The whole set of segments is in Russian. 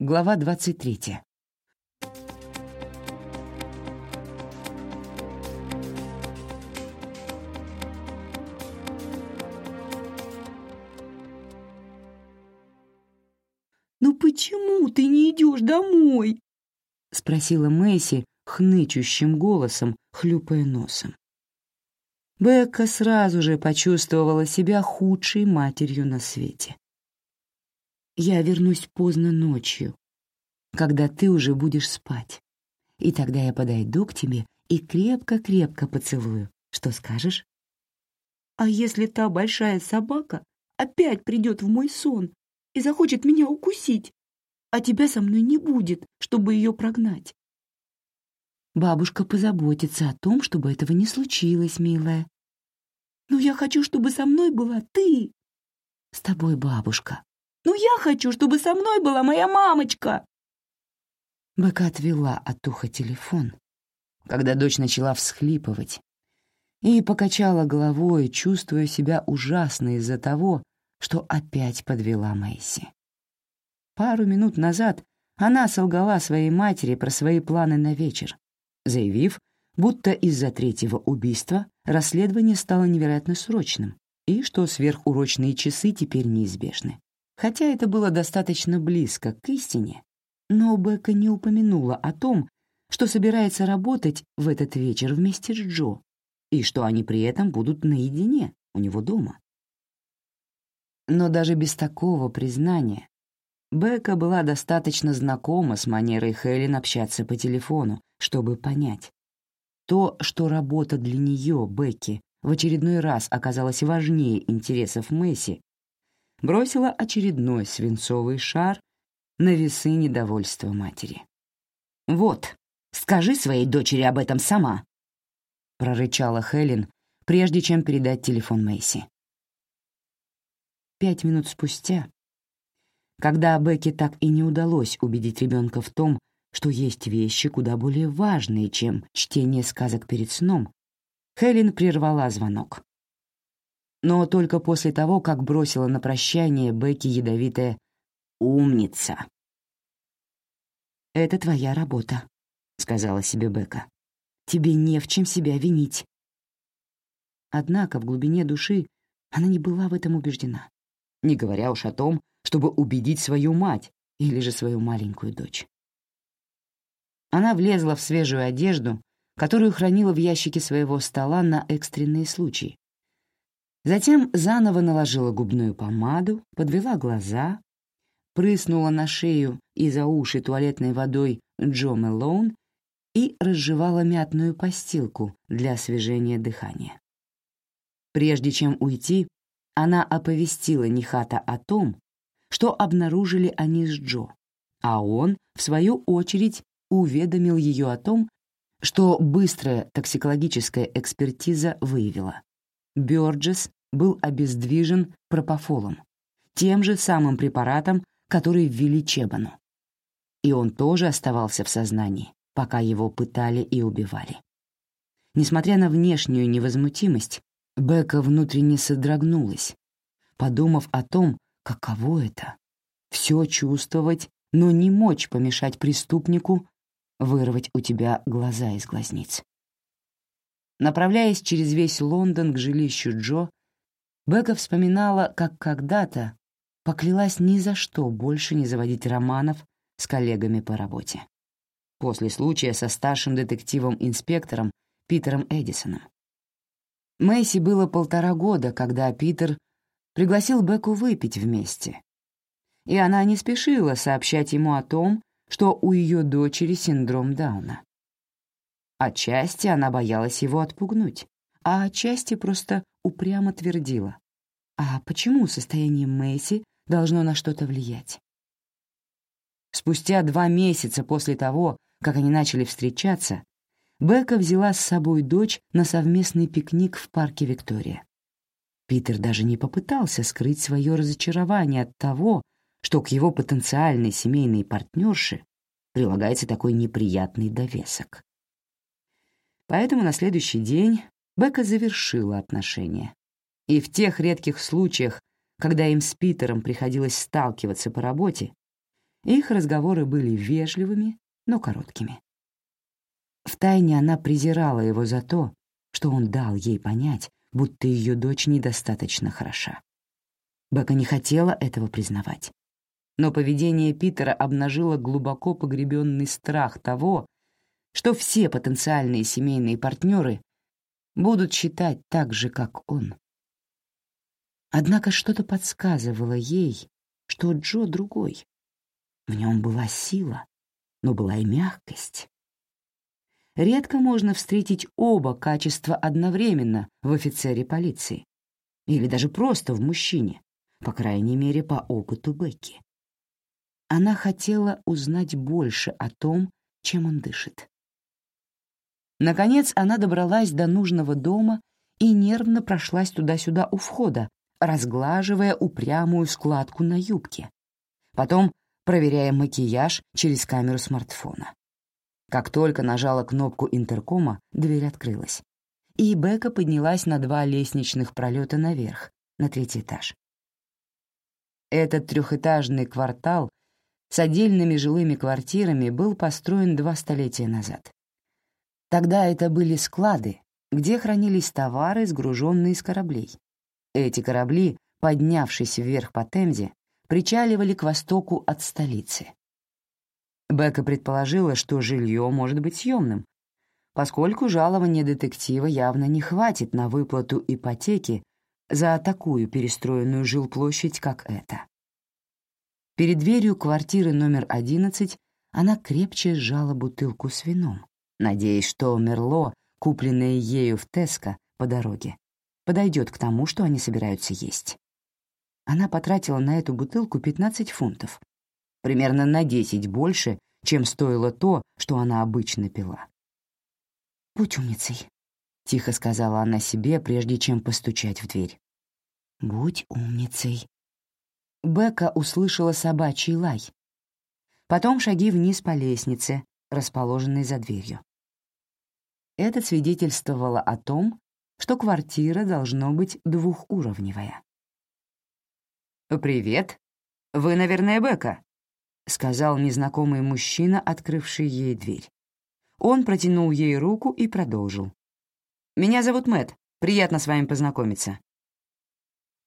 Глава 23. «Ну почему ты не идешь домой?» — спросила Мэйси хнычущим голосом, хлюпая носом. Бекка сразу же почувствовала себя худшей матерью на свете. «Я вернусь поздно ночью, когда ты уже будешь спать, и тогда я подойду к тебе и крепко-крепко поцелую. Что скажешь?» «А если та большая собака опять придет в мой сон и захочет меня укусить, а тебя со мной не будет, чтобы ее прогнать?» Бабушка позаботится о том, чтобы этого не случилось, милая. Но я хочу, чтобы со мной была ты. С тобой бабушка. Но я хочу, чтобы со мной была моя мамочка. Бека отвела от уха телефон, когда дочь начала всхлипывать, и покачала головой, чувствуя себя ужасно из-за того, что опять подвела Мэйси. Пару минут назад она солгала своей матери про свои планы на вечер, заявив, будто из-за третьего убийства расследование стало невероятно срочным и что сверхурочные часы теперь неизбежны. Хотя это было достаточно близко к истине, но Бека не упомянула о том, что собирается работать в этот вечер вместе с Джо, и что они при этом будут наедине у него дома. Но даже без такого признания Бека была достаточно знакома с манерой Хелен общаться по телефону, чтобы понять. То, что работа для нее, Бекки, в очередной раз оказалась важнее интересов Месси, бросила очередной свинцовый шар на весы недовольства матери. «Вот, скажи своей дочери об этом сама», — прорычала Хелен, прежде чем передать телефон Мэйси. Пять минут спустя когда Бекке так и не удалось убедить ребенка в том, что есть вещи куда более важные, чем чтение сказок перед сном, Хелен прервала звонок. Но только после того, как бросила на прощание Бекке ядовитая «умница». «Это твоя работа», — сказала себе Бекка. «Тебе не в чем себя винить». Однако в глубине души она не была в этом убеждена, не говоря уж о том, чтобы убедить свою мать или же свою маленькую дочь. Она влезла в свежую одежду, которую хранила в ящике своего стола на экстренные случаи. Затем заново наложила губную помаду, подвела глаза, прыснула на шею и за уши туалетной водой Джо Мэлоун и разжевала мятную постилку для освежения дыхания. Прежде чем уйти, она оповестила Нихата о том, что обнаружили они с Джо, а он, в свою очередь, уведомил ее о том, что быстрая токсикологическая экспертиза выявила. Бёрджес был обездвижен пропофолом, тем же самым препаратом, который ввели Чебану. И он тоже оставался в сознании, пока его пытали и убивали. Несмотря на внешнюю невозмутимость, Бека внутренне содрогнулась, подумав о том, Каково это? Все чувствовать, но не мочь помешать преступнику вырвать у тебя глаза из глазниц. Направляясь через весь Лондон к жилищу Джо, Бека вспоминала, как когда-то поклялась ни за что больше не заводить романов с коллегами по работе. После случая со старшим детективом-инспектором Питером Эдисоном. Мэйси было полтора года, когда Питер пригласил Беку выпить вместе. И она не спешила сообщать ему о том, что у ее дочери синдром Дауна. Отчасти она боялась его отпугнуть, а отчасти просто упрямо твердила. А почему состояние Мэйси должно на что-то влиять? Спустя два месяца после того, как они начали встречаться, Бека взяла с собой дочь на совместный пикник в парке Виктория. Питер даже не попытался скрыть свое разочарование от того, что к его потенциальной семейной партнерше прилагается такой неприятный довесок. Поэтому на следующий день Бека завершила отношения. И в тех редких случаях, когда им с Питером приходилось сталкиваться по работе, Их разговоры были вежливыми, но короткими. Втайне она презирала его за то, что он дал ей понять, будто ее дочь недостаточно хороша. Бека не хотела этого признавать. Но поведение Питера обнажило глубоко погребенный страх того, что все потенциальные семейные партнеры будут считать так же, как он. Однако что-то подсказывало ей, что Джо другой. В нем была сила, но была и мягкость. Редко можно встретить оба качества одновременно в офицере полиции. Или даже просто в мужчине, по крайней мере, по опыту Бекки. Она хотела узнать больше о том, чем он дышит. Наконец она добралась до нужного дома и нервно прошлась туда-сюда у входа, разглаживая упрямую складку на юбке. Потом проверяя макияж через камеру смартфона. Как только нажала кнопку интеркома, дверь открылась. И Бека поднялась на два лестничных пролета наверх, на третий этаж. Этот трехэтажный квартал с отдельными жилыми квартирами был построен два столетия назад. Тогда это были склады, где хранились товары, сгруженные с кораблей. Эти корабли, поднявшись вверх по Темзе, причаливали к востоку от столицы. Бека предположила, что жилье может быть съемным, поскольку жалования детектива явно не хватит на выплату ипотеки за такую перестроенную жилплощадь, как эта. Перед дверью квартиры номер 11 она крепче сжала бутылку с вином, надеясь, что Мерло, купленное ею в Теско по дороге, подойдет к тому, что они собираются есть. Она потратила на эту бутылку 15 фунтов, примерно на 10 больше, чем стоило то, что она обычно пила. «Будь умницей», — тихо сказала она себе, прежде чем постучать в дверь. «Будь умницей». Бека услышала собачий лай. Потом шаги вниз по лестнице, расположенной за дверью. Это свидетельствовало о том, что квартира должно быть двухуровневая. «Привет. Вы, наверное, Бека», — сказал незнакомый мужчина, открывший ей дверь. Он протянул ей руку и продолжил. «Меня зовут Мэт. Приятно с вами познакомиться».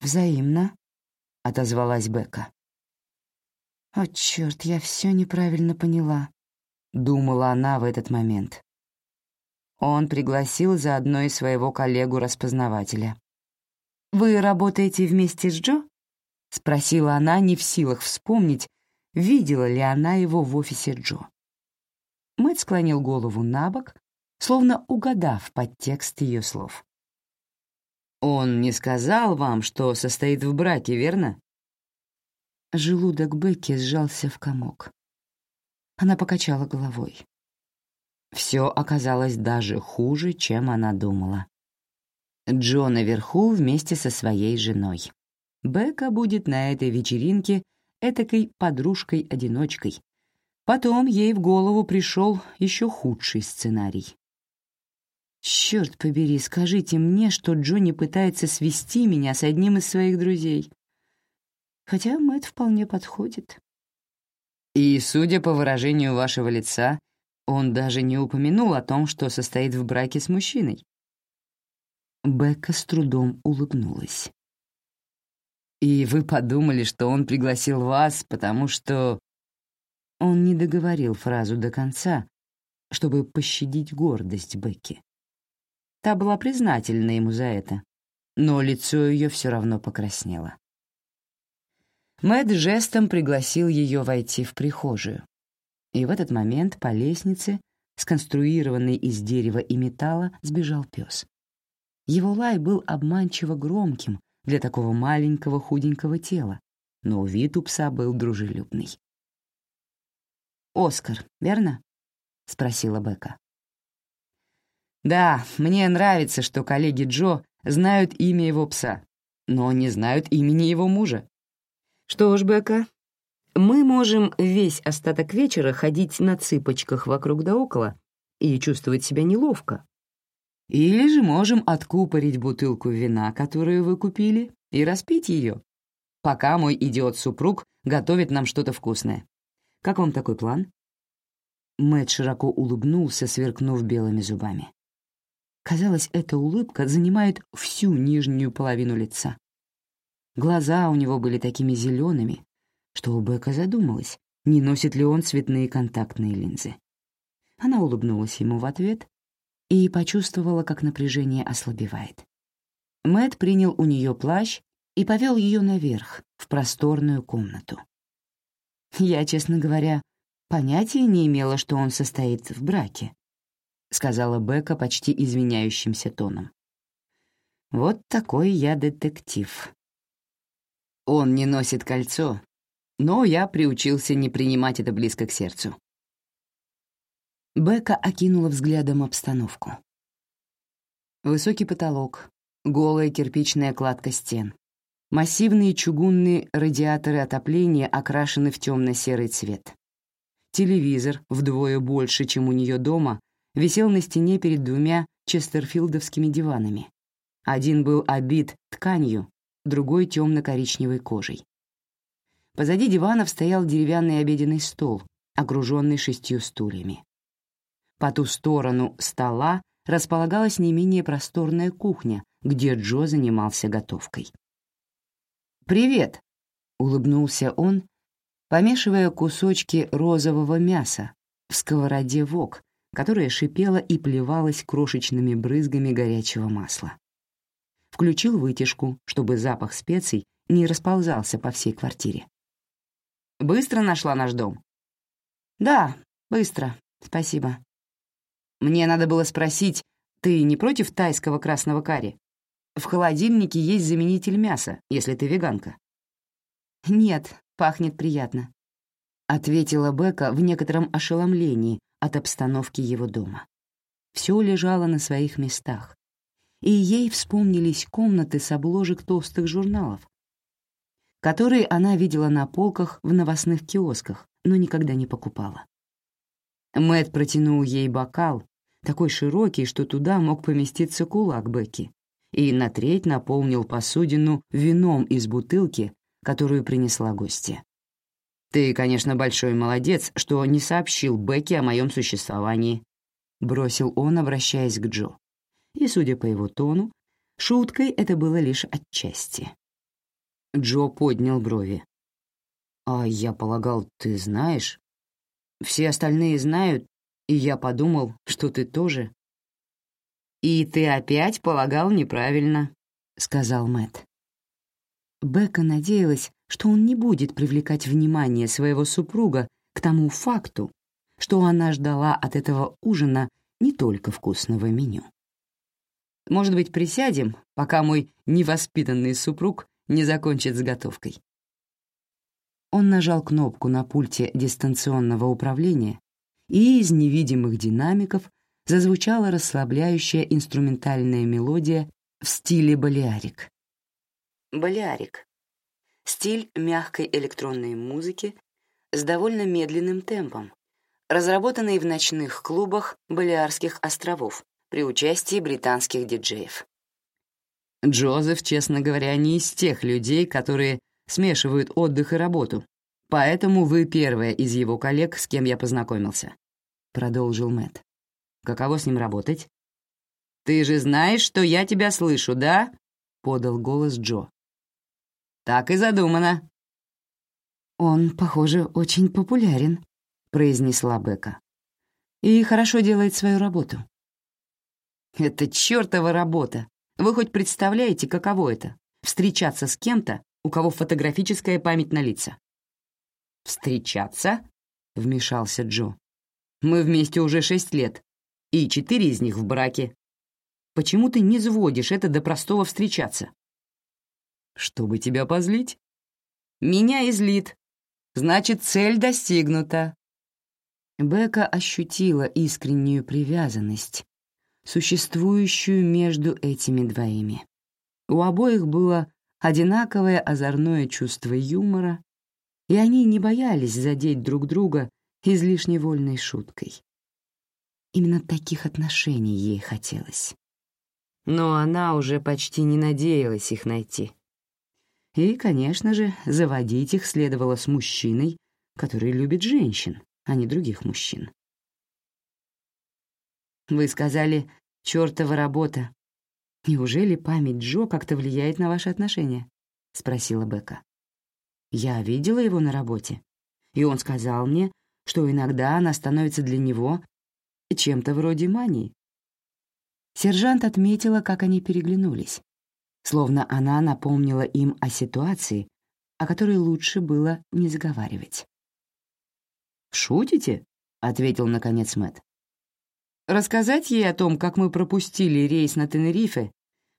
«Взаимно», — отозвалась Бека. «О, черт, я все неправильно поняла», — думала она в этот момент. Он пригласил заодно и своего коллегу-распознавателя. «Вы работаете вместе с Джо?» — спросила она, не в силах вспомнить, видела ли она его в офисе Джо. Мэтт склонил голову на бок, словно угадав подтекст ее слов. «Он не сказал вам, что состоит в браке, верно?» Желудок Бекки сжался в комок. Она покачала головой. Все оказалось даже хуже, чем она думала. Джо наверху вместе со своей женой. Бека будет на этой вечеринке этакой подружкой-одиночкой. Потом ей в голову пришел еще худший сценарий. «Черт побери, скажите мне, что Джонни пытается свести меня с одним из своих друзей. Хотя Мэтт вполне подходит». «И, судя по выражению вашего лица, он даже не упомянул о том, что состоит в браке с мужчиной». Бекка с трудом улыбнулась. И вы подумали, что он пригласил вас, потому что...» Он не договорил фразу до конца, чтобы пощадить гордость Бекки. Та была признательна ему за это, но лицо ее все равно покраснело. Мэт жестом пригласил ее войти в прихожую. И в этот момент по лестнице, сконструированной из дерева и металла, сбежал пес. Его лай был обманчиво громким, для такого маленького худенького тела, но вид у пса был дружелюбный. «Оскар, верно?» — спросила Бека. «Да, мне нравится, что коллеги Джо знают имя его пса, но не знают имени его мужа. Что ж, Бека, мы можем весь остаток вечера ходить на цыпочках вокруг да около и чувствовать себя неловко, или же можем откупорить бутылку вина, которую вы купили, и распить ее, пока мой идиот-супруг готовит нам что-то вкусное. Как вам такой план?» Мэтт широко улыбнулся, сверкнув белыми зубами. Казалось, эта улыбка занимает всю нижнюю половину лица. Глаза у него были такими зелеными, что у Бека задумалась, не носит ли он цветные контактные линзы. Она улыбнулась ему в ответ и почувствовала, как напряжение ослабевает. Мэт принял у нее плащ и повел ее наверх, в просторную комнату. Я, честно говоря, понятия не имела, что он состоит в браке, сказала Бека почти извиняющимся тоном. Вот такой я детектив. Он не носит кольцо, но я приучился не принимать это близко к сердцу. Бека окинула взглядом обстановку. Высокий потолок, голая кирпичная кладка стен. Массивные чугунные радиаторы отопления окрашены в темно-серый цвет. Телевизор, вдвое больше, чем у нее дома, висел на стене перед двумя честерфилдовскими диванами. Один был обит тканью, другой — темно-коричневой кожей. Позади диванов стоял деревянный обеденный стол, окруженный шестью стульями. По ту сторону стола располагалась не менее просторная кухня, где Джо занимался готовкой. «Привет!» — улыбнулся он, помешивая кусочки розового мяса в сковороде вок, которая шипела и плевалась крошечными брызгами горячего масла. Включил вытяжку, чтобы запах специй не расползался по всей квартире. «Быстро нашла наш дом?» «Да, быстро, спасибо», мне надо было спросить, ты не против тайского красного карри? В холодильнике есть заменитель мяса, если ты веганка». «Нет, пахнет приятно», — ответила Бека в некотором ошеломлении от обстановки его дома. Все лежало на своих местах, и ей вспомнились комнаты с обложек толстых журналов, которые она видела на полках в новостных киосках, но никогда не покупала. Мэт протянул ей бокал, такой широкий, что туда мог поместиться кулак Бекки, и на треть наполнил посудину вином из бутылки, которую принесла гостья. «Ты, конечно, большой молодец, что не сообщил Бекки о моем существовании», — бросил он, обращаясь к Джо. И, судя по его тону, шуткой это было лишь отчасти. Джо поднял брови. «А я полагал, ты знаешь?» «Все остальные знают, и я подумал, что ты тоже. И ты опять полагал неправильно, сказал Мэт. Бека надеялась, что он не будет привлекать внимание своего супруга к тому факту, что она ждала от этого ужина не только вкусного меню. Может быть, присядем, пока мой невоспитанный супруг не закончит с готовкой. Он нажал кнопку на пульте дистанционного управления, и из невидимых динамиков зазвучала расслабляющая инструментальная мелодия в стиле балиарик. Балиарик — стиль мягкой электронной музыки с довольно медленным темпом, разработанный в ночных клубах Балиарских островов при участии британских диджеев. Джозеф, честно говоря, не из тех людей, которые смешивают отдых и работу, поэтому вы первая из его коллег, с кем я познакомился. — продолжил Мэт. «Каково с ним работать?» «Ты же знаешь, что я тебя слышу, да?» — подал голос Джо. «Так и задумано». «Он, похоже, очень популярен», — произнесла Бека. «И хорошо делает свою работу». «Это чертова работа! Вы хоть представляете, каково это — встречаться с кем-то, у кого фотографическая память на лица?» «Встречаться?» — вмешался Джо. Мы вместе уже шесть лет, и четыре из них в браке. Почему ты не сводишь это до простого встречаться? Чтобы тебя позлить? Меня излит. Значит, цель достигнута. Бека ощутила искреннюю привязанность, существующую между этими двоими. У обоих было одинаковое озорное чувство юмора, и они не боялись задеть друг друга излишне вольной шуткой. Именно таких отношений ей хотелось. Но она уже почти не надеялась их найти. И, конечно же, заводить их следовало с мужчиной, который любит женщин, а не других мужчин. Вы сказали «чёртова работа». Неужели память Джо как-то влияет на ваши отношения? Спросила Бека. Я видела его на работе, и он сказал мне, что иногда она становится для него чем-то вроде мании. Сержант отметила, как они переглянулись, словно она напомнила им о ситуации, о которой лучше было не заговаривать. «Шутите?» — ответил наконец Мэтт. «Рассказать ей о том, как мы пропустили рейс на Тенерифе,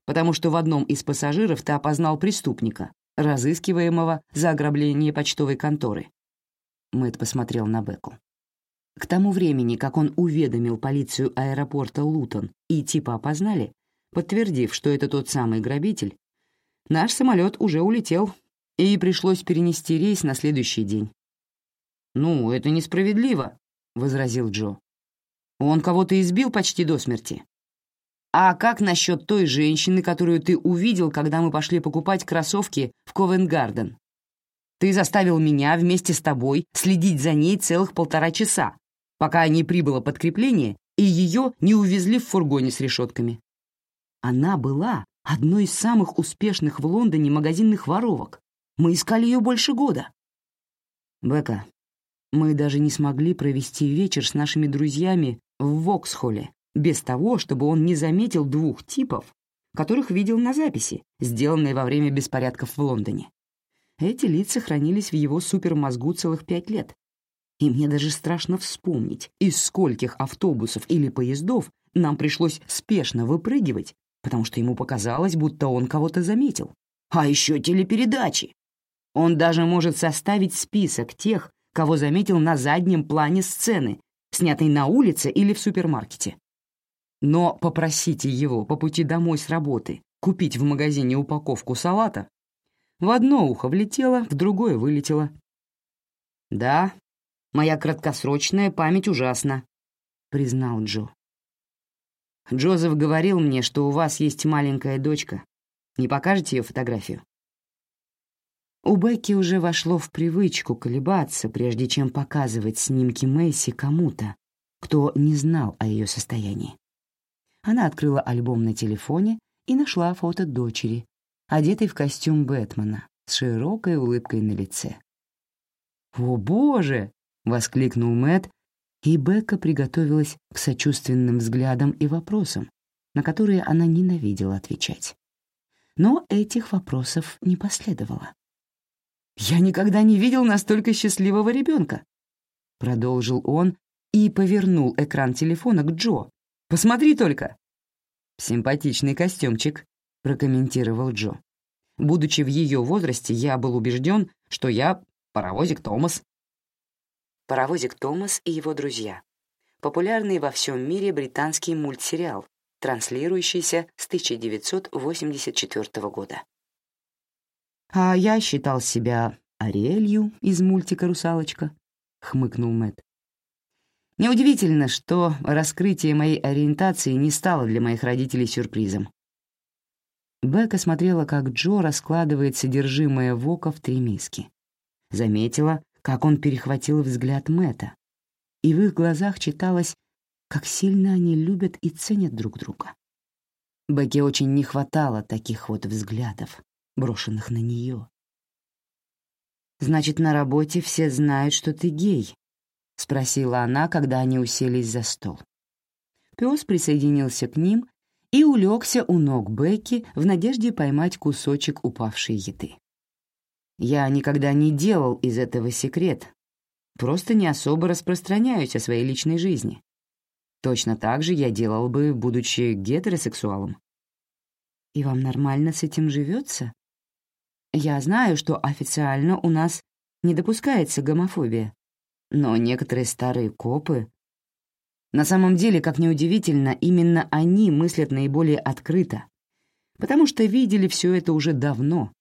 потому что в одном из пассажиров ты опознал преступника, разыскиваемого за ограбление почтовой конторы». Мэтт посмотрел на Беку. К тому времени, как он уведомил полицию аэропорта Лутон и типа опознали, подтвердив, что это тот самый грабитель, наш самолет уже улетел, и пришлось перенести рейс на следующий день. «Ну, это несправедливо», — возразил Джо. «Он кого-то избил почти до смерти. А как насчет той женщины, которую ты увидел, когда мы пошли покупать кроссовки в Ковенгарден? Ты заставил меня вместе с тобой следить за ней целых полтора часа, пока не прибыло подкрепление и ее не увезли в фургоне с решетками. Она была одной из самых успешных в Лондоне магазинных воровок. Мы искали ее больше года. Бека, мы даже не смогли провести вечер с нашими друзьями в Воксхолле без того, чтобы он не заметил двух типов, которых видел на записи, сделанной во время беспорядков в Лондоне. Эти лица хранились в его супермозгу целых пять лет. И мне даже страшно вспомнить, из скольких автобусов или поездов нам пришлось спешно выпрыгивать, потому что ему показалось, будто он кого-то заметил. А еще телепередачи. Он даже может составить список тех, кого заметил на заднем плане сцены, снятой на улице или в супермаркете. Но попросите его по пути домой с работы купить в магазине упаковку салата, в одно ухо влетело, в другое вылетело. Да, моя краткосрочная память ужасна, признал Джо. Джозеф говорил мне, что у вас есть маленькая дочка. Не покажете ее фотографию? У Бекки уже вошло в привычку колебаться, прежде чем показывать снимки Мэйси кому-то, кто не знал о ее состоянии. Она открыла альбом на телефоне и нашла фото дочери, одетой в костюм Бэтмена, с широкой улыбкой на лице. «О, боже!» — воскликнул Мэт, и Бекка приготовилась к сочувственным взглядам и вопросам, на которые она ненавидела отвечать. Но этих вопросов не последовало. «Я никогда не видел настолько счастливого ребенка», — продолжил он и повернул экран телефона к Джо. «Посмотри только!» «Симпатичный костюмчик», — прокомментировал Джо. «Будучи в ее возрасте, я был убежден, что я паровозик Томас». «Паровозик Томас и его друзья» — популярный во всем мире британский мультсериал, транслирующийся с 1984 года. «А я считал себя Ариэлью из мультика «Русалочка», — хмыкнул Мэт. Неудивительно, что раскрытие моей ориентации не стало для моих родителей сюрпризом. Бека смотрела, как Джо раскладывает содержимое вока в три миски. Заметила, как он перехватил взгляд Мэта, и в их глазах читалось, как сильно они любят и ценят друг друга. Бекке очень не хватало таких вот взглядов, брошенных на нее. «Значит, на работе все знают, что ты гей?» — спросила она, когда они уселись за стол. Пес присоединился к ним и улегся у ног Бекки в надежде поймать кусочек упавшей еды. «Я никогда не делал из этого секрет, просто не особо распространяюсь о своей личной жизни. Точно так же я делал бы, будучи гетеросексуалом». «И вам нормально с этим живется?» Я знаю, что официально у нас не допускается гомофобия, но некоторые старые копы... На самом деле, как неудивительно, именно они мыслят наиболее открыто, потому что видели все это уже давно,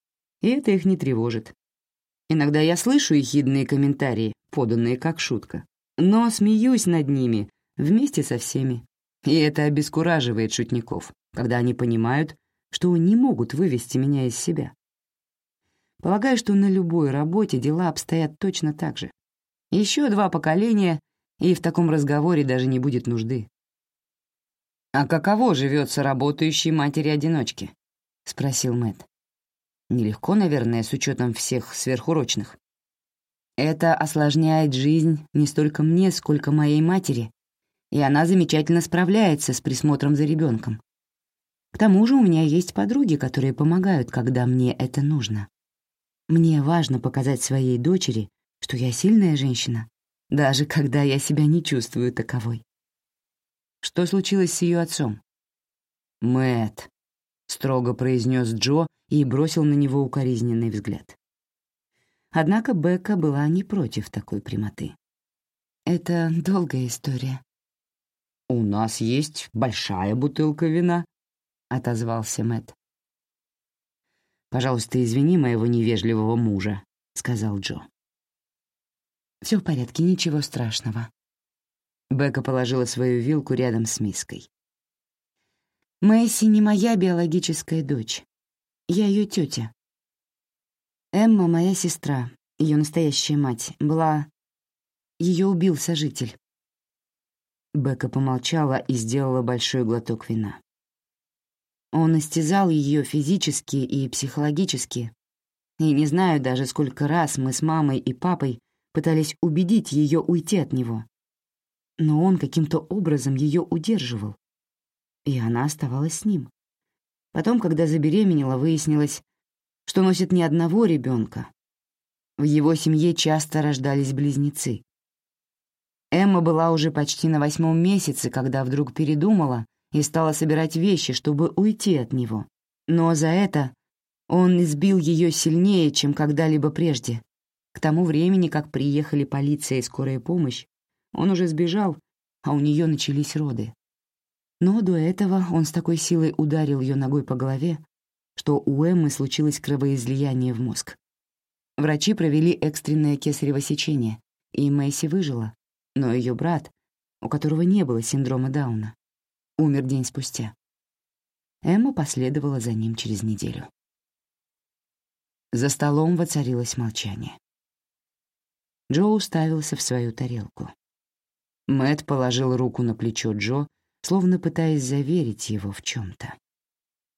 и это их не тревожит. Иногда я слышу ехидные комментарии, поданные как шутка, но смеюсь над ними вместе со всеми. И это обескураживает шутников, когда они понимают, что не могут вывести меня из себя. Полагаю, что на любой работе дела обстоят точно так же. Еще два поколения, и в таком разговоре даже не будет нужды. «А каково живется работающей матери-одиночке?» — спросил Мэтт. «Нелегко, наверное, с учетом всех сверхурочных. Это осложняет жизнь не столько мне, сколько моей матери, и она замечательно справляется с присмотром за ребенком. К тому же у меня есть подруги, которые помогают, когда мне это нужно. Мне важно показать своей дочери, что я сильная женщина, даже когда я себя не чувствую таковой. Что случилось с ее отцом? Мэт, строго произнес Джо и бросил на него укоризненный взгляд. Однако Бекка была не против такой прямоты. Это долгая история. У нас есть большая бутылка вина, отозвался Мэт. Пожалуйста, извини моего невежливого мужа, сказал Джо. Все в порядке, ничего страшного. Бека положила свою вилку рядом с миской. «Мэйси не моя биологическая дочь. Я ее тетя. Эмма — моя сестра, ее настоящая мать, была... Ее убил сожитель». Бека помолчала и сделала большой глоток вина. Он истязал ее физически и психологически, и не знаю даже, сколько раз мы с мамой и папой пытались убедить ее уйти от него но он каким-то образом ее удерживал, и она оставалась с ним. Потом, когда забеременела, выяснилось, что носит не одного ребенка. В его семье часто рождались близнецы. Эмма была уже почти на восьмом месяце, когда вдруг передумала и стала собирать вещи, чтобы уйти от него. Но за это он избил ее сильнее, чем когда-либо прежде. К тому времени, как приехали полиция и скорая помощь, он уже сбежал, а у нее начались роды. Но до этого он с такой силой ударил ее ногой по голове, что у Эммы случилось кровоизлияние в мозг. Врачи провели экстренное кесарево сечение, и Мэйси выжила, но ее брат, у которого не было синдрома Дауна, умер день спустя. Эмма последовала за ним через неделю. За столом воцарилось молчание. Джо уставился в свою тарелку. Мэт положил руку на плечо Джо, словно пытаясь заверить его в чем то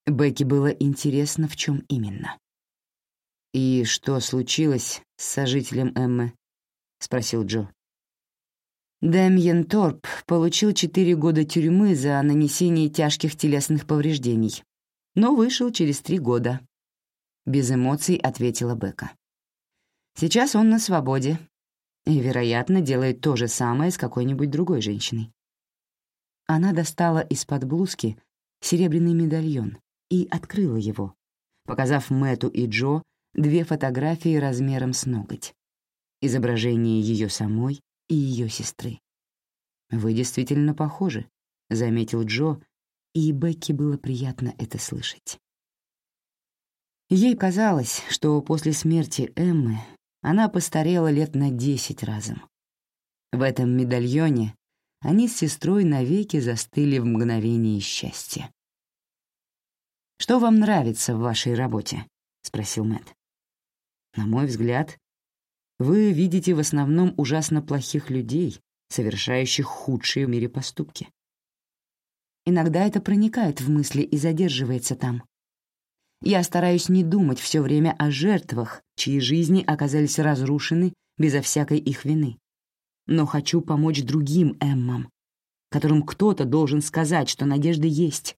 Бекки было интересно, в чем именно. «И что случилось с сожителем Эммы?» — спросил Джо. Дэмьен Торп получил четыре года тюрьмы за нанесение тяжких телесных повреждений, но вышел через три года. Без эмоций ответила Бека. Сейчас он на свободе, и, вероятно, делает то же самое с какой-нибудь другой женщиной. Она достала из-под блузки серебряный медальон и открыла его, показав Мэту и Джо две фотографии размером с ноготь. Изображение ее самой и ее сестры. «Вы действительно похожи», — заметил Джо, и Бекки было приятно это слышать. Ей казалось, что после смерти Эммы она постарела лет на десять разом. В этом медальоне они с сестрой навеки застыли в мгновении счастья. «Что вам нравится в вашей работе?» — спросил Мэтт. «На мой взгляд, вы видите в основном ужасно плохих людей, совершающих худшие в мире поступки. Иногда это проникает в мысли и задерживается там. Я стараюсь не думать все время о жертвах, чьи жизни оказались разрушены безо всякой их вины. Но хочу помочь другим Эммам, которым кто-то должен сказать, что надежда есть.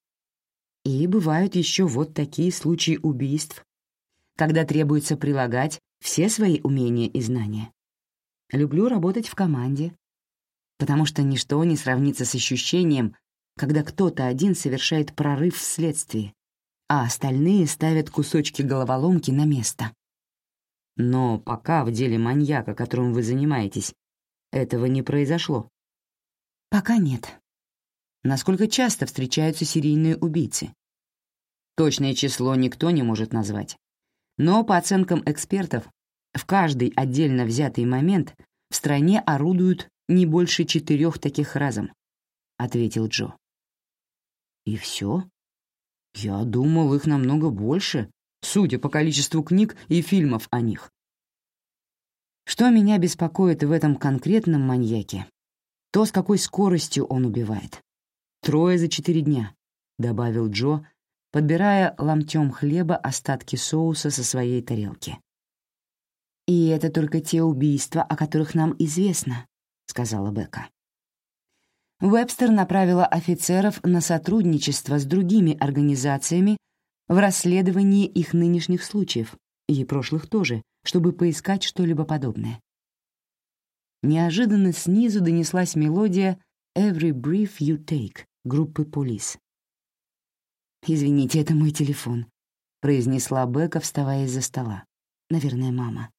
И бывают еще вот такие случаи убийств, когда требуется прилагать все свои умения и знания. Люблю работать в команде, потому что ничто не сравнится с ощущением, когда кто-то один совершает прорыв в следствии, а остальные ставят кусочки головоломки на место. Но пока в деле маньяка, которым вы занимаетесь, этого не произошло. Пока нет. Насколько часто встречаются серийные убийцы? Точное число никто не может назвать. Но, по оценкам экспертов, в каждый отдельно взятый момент в стране орудуют не больше четырех таких разом, — ответил Джо. И все? Я думал, их намного больше, судя по количеству книг и фильмов о них. Что меня беспокоит в этом конкретном маньяке, то, с какой скоростью он убивает. Трое за четыре дня, — добавил Джо, подбирая ломтем хлеба остатки соуса со своей тарелки. «И это только те убийства, о которых нам известно», — сказала Бека. Вебстер направила офицеров на сотрудничество с другими организациями в расследовании их нынешних случаев, и прошлых тоже, чтобы поискать что-либо подобное. Неожиданно снизу донеслась мелодия «Every Brief You Take» группы «Полис». «Извините, это мой телефон», — произнесла Бека, вставая из-за стола. «Наверное, мама».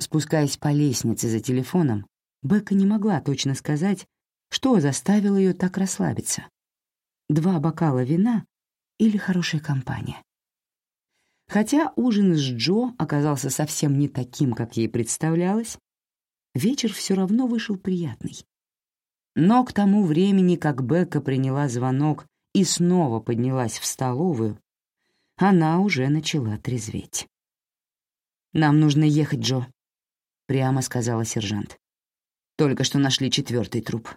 Спускаясь по лестнице за телефоном, Бека не могла точно сказать, что заставило ее так расслабиться. Два бокала вина или хорошая компания. Хотя ужин с Джо оказался совсем не таким, как ей представлялось, вечер все равно вышел приятный. Но к тому времени, как Бекка приняла звонок и снова поднялась в столовую, она уже начала трезветь. «Нам нужно ехать, Джо», — прямо сказала сержант. «Только что нашли четвертый труп».